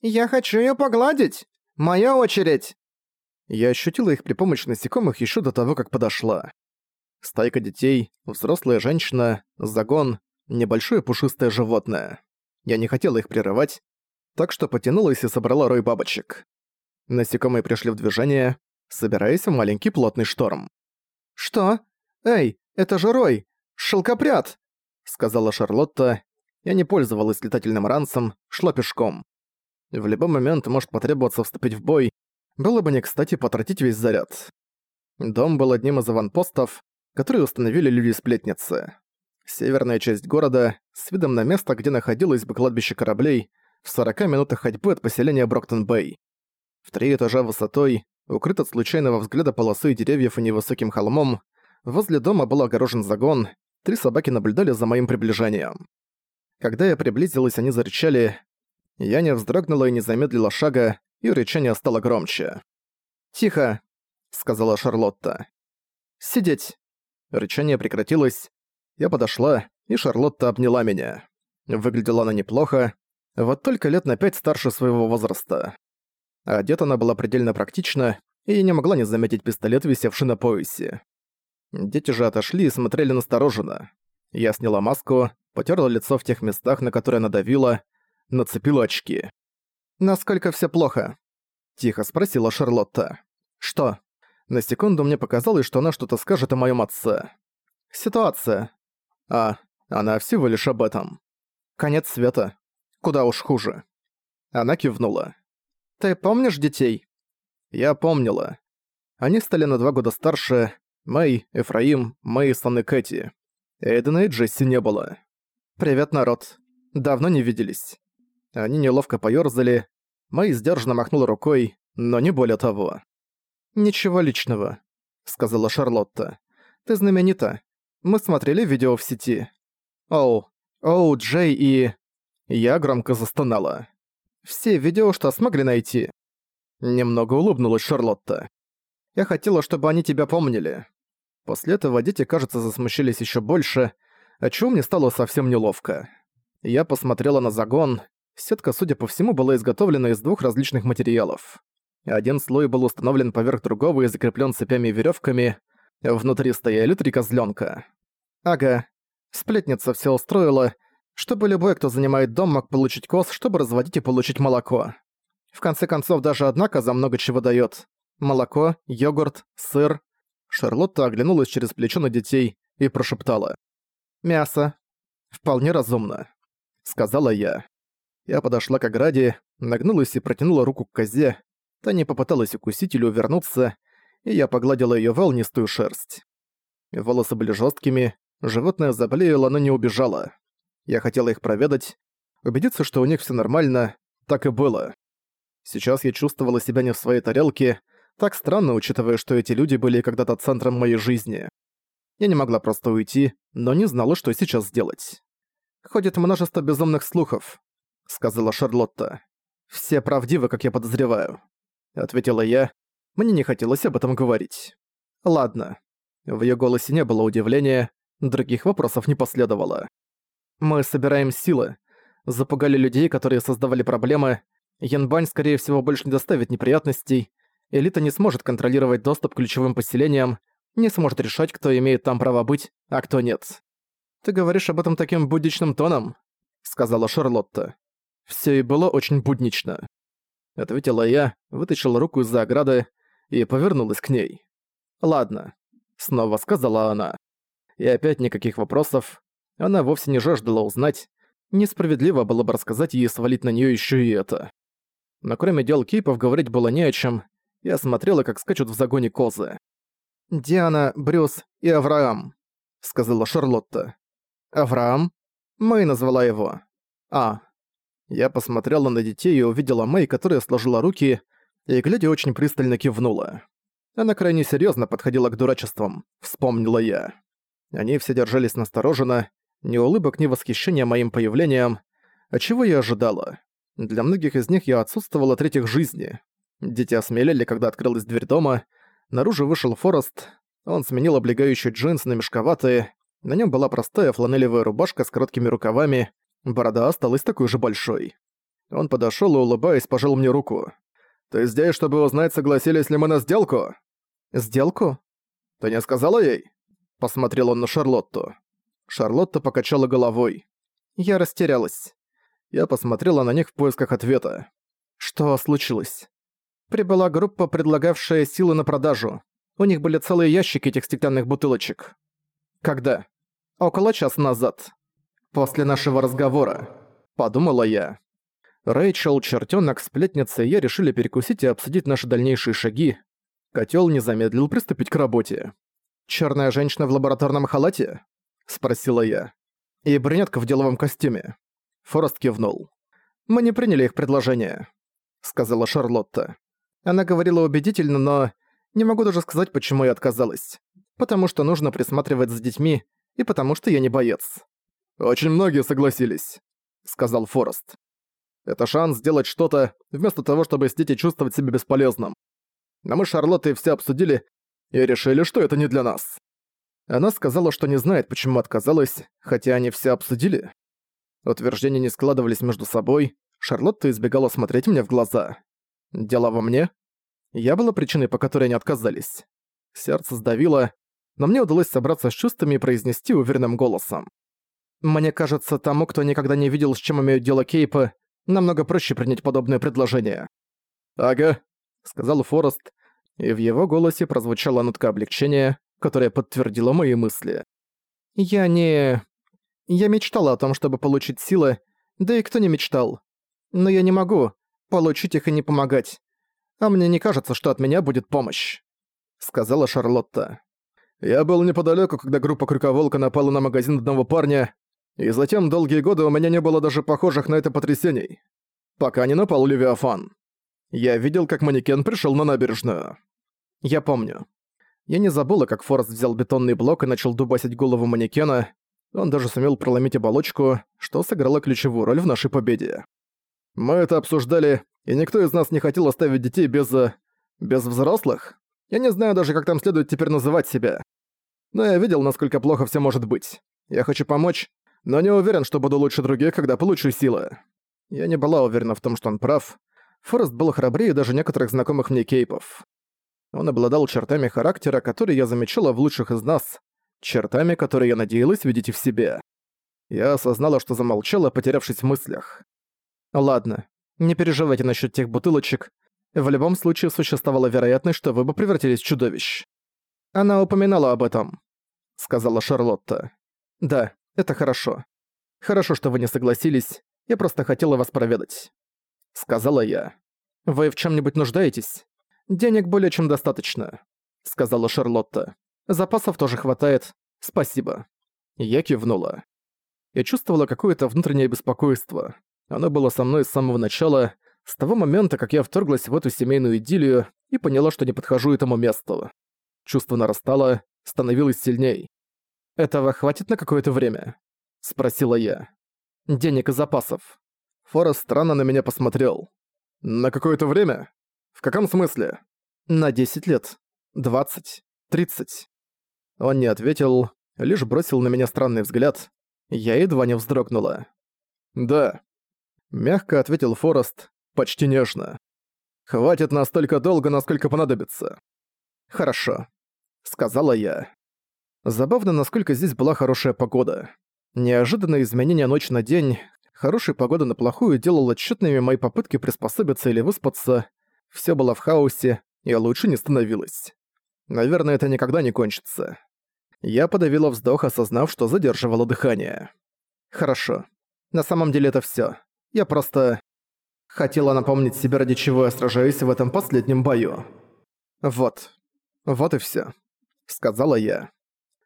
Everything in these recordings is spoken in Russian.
«Я хочу её погладить! Моя очередь!» Я ощутила их при помощи насекомых ещё до того, как подошла. Стайка детей, взрослая женщина, загон, небольшое пушистое животное. Я не хотела их прерывать, так что потянулась и собрала рой бабочек. Насекомые пришли в движение, собираясь в маленький плотный шторм. «Что? Эй, это же рой! Шелкопряд!» — сказала Шарлотта. Я не пользовалась летательным ранцем, шла пешком. В любой момент может потребоваться вступить в бой, было бы не кстати потратить весь заряд. Дом был одним из аванпостов, которые установили люди-сплетницы. Северная часть города, с видом на место, где находилось бы кладбище кораблей, в 40 минутах ходьбы от поселения Броктон-Бэй. В три этажа высотой, укрыт от случайного взгляда полосой деревьев и невысоким холмом, возле дома был огорожен загон, три собаки наблюдали за моим приближением. Когда я приблизилась, они зарычали. Я не вздрогнула и не замедлила шага, и рычание стало громче. «Тихо», — сказала Шарлотта. «Сидеть». Рычание прекратилось. Я подошла, и Шарлотта обняла меня. Выглядела она неплохо, вот только лет на пять старше своего возраста. Одета она была предельно практична, и я не могла не заметить пистолет, висевший на поясе. Дети же отошли и смотрели настороженно. Я сняла маску, потерла лицо в тех местах, на которые надавила, нацепила очки. «Насколько все плохо?» – тихо спросила Шарлотта. «Что?» На секунду мне показалось, что она что-то скажет о моем отце. «Ситуация». А, она всего лишь об этом. «Конец света. Куда уж хуже». Она кивнула. «Ты помнишь детей?» Я помнила. Они стали на два года старше. Мэй, Эфраим, Мэйсон и Кэти. Эйдена и Джесси не было. «Привет, народ. Давно не виделись». Они неловко поёрзали. Мэй сдержанно махнула рукой, но не более того. «Ничего личного», — сказала Шарлотта. «Ты знаменита. Мы смотрели видео в сети. Оу, Оу, Джей и...» Я громко застонала. Все видео, что смогли найти. Немного улыбнулась Шарлотта. Я хотела, чтобы они тебя помнили. После этого дети, кажется, засмущались еще больше, о чем мне стало совсем неловко. Я посмотрела на загон. Сетка, судя по всему, была изготовлена из двух различных материалов. Один слой был установлен поверх другого и закреплен цепями и веревками. Внутри стояли три козленка. Ага. Сплетница все устроила, чтобы любой, кто занимает дом, мог получить коз, чтобы разводить и получить молоко. В конце концов, даже одна коза много чего дает. Молоко, йогурт, сыр. Шарлотта оглянулась через плечо на детей и прошептала. «Мясо. Вполне разумно», — сказала я. Я подошла к ограде, нагнулась и протянула руку к козе. Та не попыталась укусить или увернуться, и я погладила её волнистую шерсть. Волосы были жёсткими, животное заблеяло, но не убежало. Я хотела их проведать, убедиться, что у них всё нормально, так и было. Сейчас я чувствовала себя не в своей тарелке, так странно, учитывая, что эти люди были когда-то центром моей жизни. Я не могла просто уйти, но не знала, что сейчас сделать. «Ходит множество безумных слухов», — сказала Шарлотта. «Все правдивы, как я подозреваю», — ответила я. Мне не хотелось об этом говорить. «Ладно». В её голосе не было удивления, других вопросов не последовало. «Мы собираем силы. Запугали людей, которые создавали проблемы, Янбань, скорее всего, больше не доставит неприятностей. Элита не сможет контролировать доступ к ключевым поселениям, не сможет решать, кто имеет там право быть, а кто нет. «Ты говоришь об этом таким будничным тоном?» — сказала Шарлотта. Все и было очень буднично. Ответила я, вытащила руку из-за ограды и повернулась к ней. «Ладно», — снова сказала она. И опять никаких вопросов. Она вовсе не жаждала узнать. Несправедливо было бы рассказать ей свалить на нее еще и это. Но кроме дел кейпов говорить было не о чем. Я смотрела, как скачут в загоне козы. «Диана, Брюс и Авраам», — сказала Шарлотта. «Авраам?» Мэй назвала его. «А». Я посмотрела на детей и увидела Мэй, которая сложила руки и, глядя, очень пристально кивнула. Она крайне серьезно подходила к дурачествам, вспомнила я. Они все держались настороженно, ни улыбок, ни восхищения моим появлением. А чего я ожидала? Для многих из них я отсутствовала третьих жизни. Дети осмелели, когда открылась дверь дома. Наружу вышел Форест. Он сменил облегающий джинсы на мешковатые. На нем была простая фланелевая рубашка с короткими рукавами. Борода осталась такой же большой. Он подошёл и, улыбаясь, пожал мне руку. «Ты здесь, чтобы узнать, согласились ли мы на сделку?» «Сделку?» «Ты не сказала ей?» Посмотрел он на Шарлотту. Шарлотта покачала головой. Я растерялась. Я посмотрела на них в поисках ответа. Что случилось? Прибыла группа, предлагавшая силы на продажу. У них были целые ящики этих стеклянных бутылочек. Когда? Около часа назад. После нашего разговора. Подумала я. Рэйчел, чертёнок, сплетница и я решили перекусить и обсудить наши дальнейшие шаги. Котёл не замедлил приступить к работе. «Чёрная женщина в лабораторном халате?» — спросила я. «И брюнетка в деловом костюме». Форест кивнул. «Мы не приняли их предложение», — сказала Шарлотта. Она говорила убедительно, но не могу даже сказать, почему я отказалась. Потому что нужно присматривать за детьми, и потому что я не боец. «Очень многие согласились», — сказал Форест. Это шанс сделать что-то, вместо того, чтобы сидеть и чувствовать себя бесполезным. Но мы с Шарлоттой все обсудили и решили, что это не для нас. Она сказала, что не знает, почему отказалась, хотя они все обсудили. Утверждения не складывались между собой, Шарлотта избегала смотреть мне в глаза. Дело во мне? Я была причиной, по которой они отказались. Сердце сдавило, но мне удалось собраться с чувствами и произнести уверенным голосом. Мне кажется, тому, кто никогда не видел, с чем имеют дело Кейпа, намного проще принять подобное предложение. «Ага», — сказал Форест, и в его голосе прозвучала нотка облегчения, которая подтвердила мои мысли. «Я не... Я мечтала о том, чтобы получить силы, да и кто не мечтал. Но я не могу получить их и не помогать. А мне не кажется, что от меня будет помощь», — сказала Шарлотта. «Я был неподалеку, когда группа Крюковолка напала на магазин одного парня, и затем долгие годы у меня не было даже похожих на это потрясений. Пока не напал Левиафан. Я видел, как манекен пришел на набережную. Я помню. Я не забыла, как Форест взял бетонный блок и начал дубасить голову манекена. Он даже сумел проломить оболочку, что сыграло ключевую роль в нашей победе. Мы это обсуждали, и никто из нас не хотел оставить детей без... Э, без взрослых. Я не знаю даже, как там следует теперь называть себя. Но я видел, насколько плохо все может быть. Я хочу помочь, но не уверен, что буду лучше других, когда получу силы. Я не была уверена в том, что он прав. Форест был храбрее даже некоторых знакомых мне кейпов. Он обладал чертами характера, которые я замечала в лучших из нас, чертами, которые я надеялась видеть и в себе. Я осознала, что замолчала, потерявшись в мыслях. «Ладно, не переживайте насчет тех бутылочек. В любом случае существовала вероятность, что вы бы превратились в чудовищ». «Она упоминала об этом», — сказала Шарлотта. «Да, это хорошо. Хорошо, что вы не согласились. Я просто хотела вас проведать. Сказала я. Вы в чем нибудь нуждаетесь? Денег более чем достаточно. Сказала Шарлотта. Запасов тоже хватает. Спасибо. Я кивнула. Я чувствовала какое-то внутреннее беспокойство. Оно было со мной с самого начала, с того момента, как я вторглась в эту семейную идиллию и поняла, что не подхожу этому месту. Чувство нарастало, становилось сильней. «Этого хватит на какое-то время?» — спросила я. «Денег и запасов». Форест странно на меня посмотрел. «На какое-то время? В каком смысле?» «На 10 лет. 20. 30». Он не ответил, лишь бросил на меня странный взгляд. Я едва не вздрогнула. «Да», — мягко ответил Форест, почти нежно. «Хватит настолько долго, насколько понадобится». «Хорошо», — сказала я. Забавно, насколько здесь была хорошая погода. Неожиданное изменение ночь на день, хорошая погода на плохую делала тщетными мои попытки приспособиться или выспаться. Все было в хаосе, и лучше не становилось. Наверное, это никогда не кончится. Я подавила вздох, осознав, что задерживала дыхание. Хорошо. На самом деле это все. Я просто... Хотела напомнить себе, ради чего я сражаюсь в этом последнем бою. Вот. Вот и все, сказала я.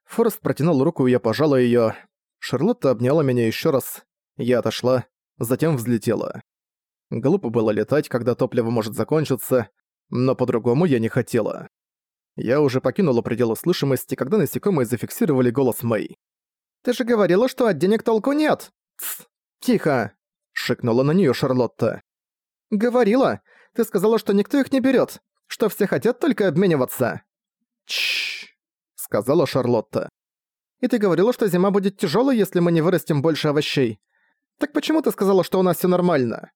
Форест протянул руку, и я пожала её. Шарлотта обняла меня ещё раз. Я отошла, затем взлетела. Глупо было летать, когда топливо может закончиться, но по-другому я не хотела. Я уже покинула пределы слышимости, когда насекомые зафиксировали голос Мэй. «Ты же говорила, что от денег толку нет!» «Тсс! Тихо!» — шикнула на неё Шарлотта. «Говорила! Ты сказала, что никто их не берёт, что все хотят только обмениваться!» «Чшш!» Сказала Шарлотта. «И ты говорила, что зима будет тяжелой, если мы не вырастим больше овощей. Так почему ты сказала, что у нас все нормально?»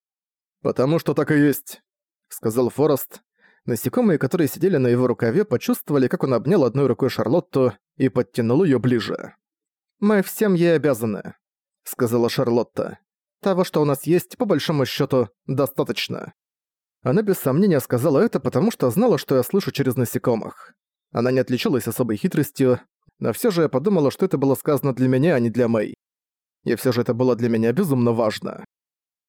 «Потому что так и есть», — сказал Форест. Насекомые, которые сидели на его рукаве, почувствовали, как он обнял одной рукой Шарлотту и подтянул её ближе. «Мы всем ей обязаны», — сказала Шарлотта. «Того, что у нас есть, по большому счёту, достаточно». Она без сомнения сказала это, потому что знала, что я слышу через насекомых. Она не отличалась особой хитростью, но всё же я подумала, что это было сказано для меня, а не для Мэй. И всё же это было для меня безумно важно.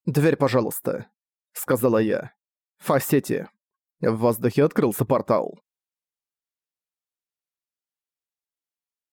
«Дверь, пожалуйста», — сказала я. «Фасети». В воздухе открылся портал.